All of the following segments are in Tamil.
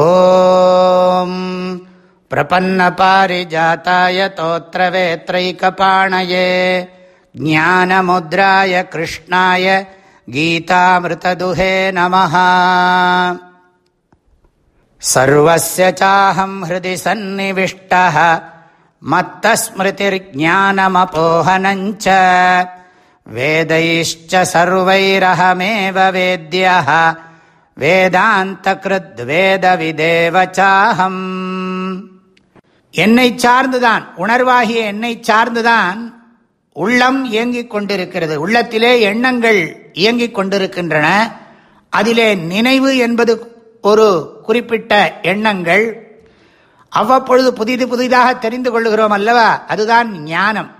ॐ प्रपन्नपारिजाताय तोत्रवेत्रैकपाणये ज्ञानमुद्राय कृष्णाय गीतामृतदुहे नमः सर्वस्य चाहं हृदि सन्निविष्टः मत्तस्मृतिर्ज्ञानमपोहनञ्च वेदैश्च सर्वैरहमेव वेद्यः வேதாந்த வேதவிதேவச்சாகம் என்னை சார்ந்துதான் உணர்வாகிய என்னை சார்ந்துதான் உள்ளம் இயங்கிக் கொண்டிருக்கிறது. உள்ளத்திலே எண்ணங்கள் இயங்கிக் கொண்டிருக்கின்றன. அதிலே நினைவு என்பது ஒரு குறிப்பிட்ட எண்ணங்கள். அவ்வப்பொழுது புதிது புதிதாக தெரிந்து கொள்கிறோம் அல்லவா? அதுதான் ஞானம்.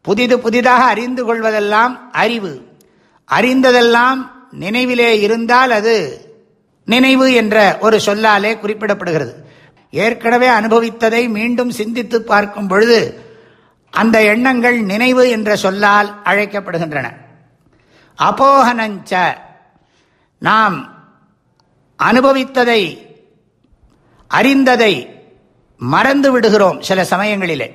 புதிது புதிதாக அறிந்து கொள்வதெல்லாம் அறிவு. அறிந்ததெல்லாம் நினைவிலே இருந்தால் அது நினைவு என்ற ஒரு சொல்லாலே குறிப்பிடப்படுகிறது. ஏற்கனவே அனுபவித்ததை மீண்டும் சிந்தித்து பார்க்கும் பொழுது அந்த எண்ணங்கள் நினைவு என்ற சொல்லால் அழைக்கப்படுகின்றன. அபோகனஞ்ச நாம் அனுபவித்ததை அறிந்ததை மறந்து விடுகிறோம் சில சமயங்களிலே.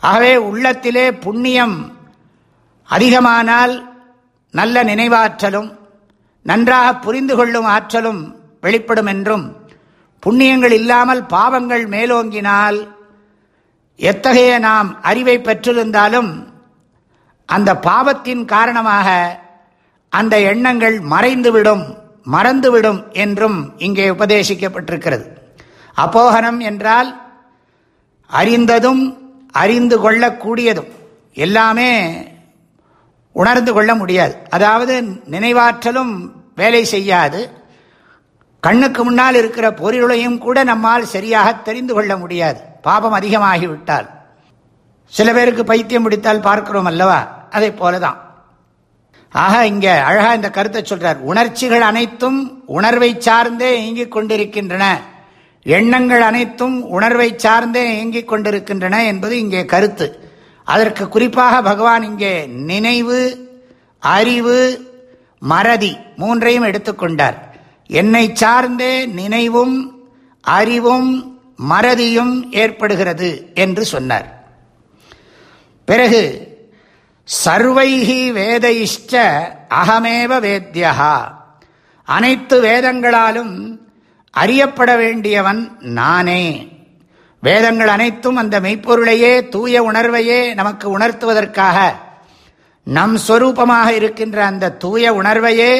ஆகவே உள்ளத்திலே புண்ணியம் அதிகமானால் நல்ல நினைவாற்றலும் நன்றாக புரிந்து கொள்ளும் ஆற்றலும் வெளிப்படும் என்றும் புண்ணியங்கள் இல்லாமல் பாவங்கள் மேலோங்கினால் எத்தகைய நாம் அறிவை பெற்றிருந்தாலும் அந்த பாவத்தின் காரணமாக அந்த எண்ணங்கள் மறைந்துவிடும் மறந்துவிடும் என்றும் இங்கே உபதேசிக்கப்பட்டிருக்கிறது. அப்போகனம் என்றால் அறிந்ததும் அறிந்து கொள்ளக்கூடியதும். எல்லாமே உணர்ந்து கொள்ள முடியாது. அதாவது நினைவாற்றலும் வேலை செய்யாது. கண்ணுக்கு முன்னால் இருக்கிற பொருளையும் கூட நம்மால் சரியாக தெரிந்து கொள்ள முடியாது. பாபம் அதிகமாகிவிட்டால் சில பேருக்கு பைத்தியம் முடித்தால் பார்க்கிறோம் அல்லவா? அதை போலதான். ஆக இங்க அழகா இந்த கருத்தை சொல்றார். உணர்ச்சிகள் அனைத்தும் உணர்வை சார்ந்தே இயங்கிக் கொண்டிருக்கின்றன. எண்ணங்கள் அனைத்தும் உணர்வை சார்ந்தே இயங்கிக் கொண்டிருக்கின்றன என்பது இங்கே கருத்து. அதற்கு குறிப்பாக பகவான் இங்கே நினைவு அறிவு மறதி மூன்றையும் எடுத்துக்கொண்டார் என்னை சார்ந்தே நினைவும் அறிவும் மறதியும் ஏற்படுகிறது என்று சொன்னார். பிறகு சர்வைகி வேதைஷ்ட அகமேவ வேத்தியா அனைத்து வேதங்களாலும் அறியப்பட வேண்டியவன் நானே. வேதங்கள் அனைத்தும் அந்த மெய்ப்பொருளையே தூய உணர்வையே நமக்கு உணர்த்துவதற்காக நம் ஸ்வரூபமாக இருக்கின்ற அந்த தூய உணர்வையே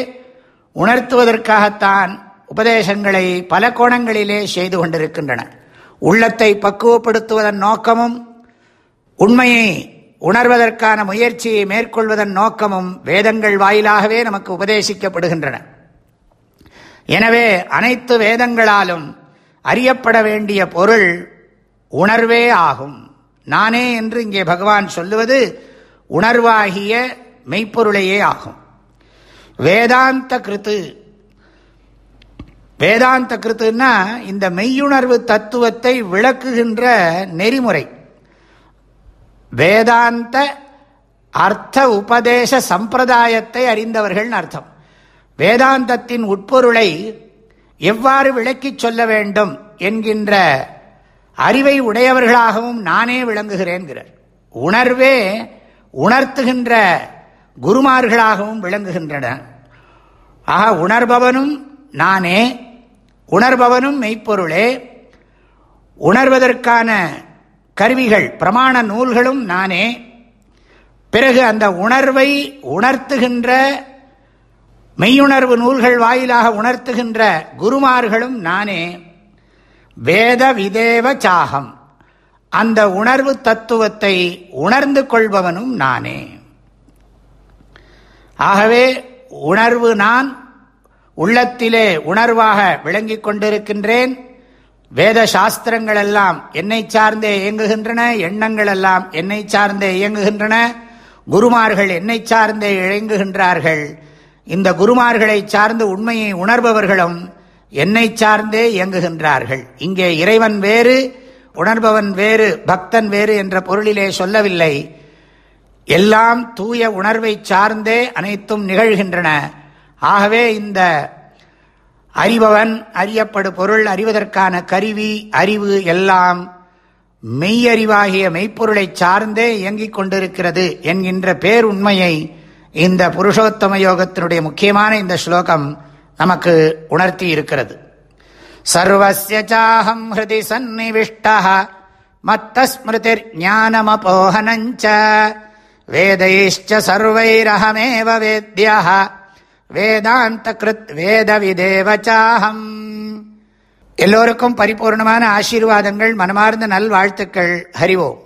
உணர்த்துவதற்காகத்தான் உபதேசங்களை பல கோணங்களிலே செய்து கொண்டிருக்கின்றன. உள்ளத்தை பக்குவப்படுத்துவதன் நோக்கமும் உண்மையை உணர்வதற்கான முயற்சியை மேற்கொள்வதன் நோக்கமும் வேதங்கள் வாயிலாகவே நமக்கு உபதேசிக்கப்படுகின்றன. எனவே அனைத்து வேதங்களாலும் அறியப்பட வேண்டிய பொருள் உணர்வே ஆகும். நானே என்று இங்கே பகவான் சொல்லுவது உணர்வாகிய மெய்ப்பொருளையே ஆகும். வேதாந்த கிருத்து. வேதாந்த கிருத்துன்னா இந்த மெய்யுணர்வு தத்துவத்தை விளக்குகின்ற நெறிமுறை. வேதாந்த அர்த்த உபதேச சம்பிரதாயத்தை அறிந்தவர்கள் அர்த்தம். வேதாந்தத்தின் உட்பொருளை எவ்வாறு விளக்கிச் சொல்ல வேண்டும் என்கின்ற அறிவை உடையவர்களாகவும் நானே விளங்குகிறேன்கிறார். உணர்வே உணர்த்துகின்ற குருமார்களாகவும் விளங்குகின்றன. ஆக உணர்பவனும் நானே உணர்பவனும் மெய்ப்பொருளே. உணர்வதற்கான கருவிகள் பிரமாண நூல்களும் நானே. பிறகு அந்த உணர்வை உணர்த்துகின்ற மெய்யுணர்வு நூல்கள் வாயிலாக உணர்த்துகின்ற குருமார்களும் நானே. வேத விதேவ சாகம் அந்த உணர்வு தத்துவத்தை உணர்ந்து கொள்பவனும் நானே. ஆகவே உணர்வு நான் உள்ளத்திலே உணர்வாக விளங்கிக் கொண்டிருக்கின்றேன். வேத சாஸ்திரங்கள் எல்லாம் என்னை சார்ந்தே இயங்குகின்றன எண்ணங்கள் எல்லாம் என்னை சார்ந்தே இயங்குகின்றன. குருமார்கள் என்னை சார்ந்தே இயங்குகின்றார்கள். இந்த குருமார்களை சார்ந்து உண்மையை உணர்பவர்களும் என்னை சார்ந்தே இயங்குகின்றார்கள். இங்கே இறைவன் வேறு உணர்பவன் வேறு பக்தன் வேறு என்ற பொருளிலே சொல்லவில்லை. எல்லாம் தூய உணர்வை சார்ந்தே அனைத்தும் நிகழ்கின்றன. ஆகவே இந்த அறிபவன் அறியப்படு பொருள் அறிவதற்கான கருவி அறிவு எல்லாம் மெய்யறிவாகிய மெய்ப்பொருளை சார்ந்தே இயங்கிக் கொண்டிருக்கிறது என்கின்ற பேருண்மையை இந்த புருஷோத்தம யோகத்தினுடைய முக்கியமான இந்த ஸ்லோகம் நமக்கு உணர்த்தி இருக்கிறது. சர்வசாஹம் ஹிருதி சந்நிவிஷ்ட மத்தஸ்மிருதிர் ஞானமபோகனஞ்ச வேதைச்ச சர்வைரகமேவ வேத்யா வேதாந்த கிருத் வேத விதேவச்சாஹம் எல்லோருக்கும் பரிபூர்ணமான ஆசீர்வாதங்கள் மனமார்ந்த நல்வாழ்த்துக்கள். ஹரிவோம்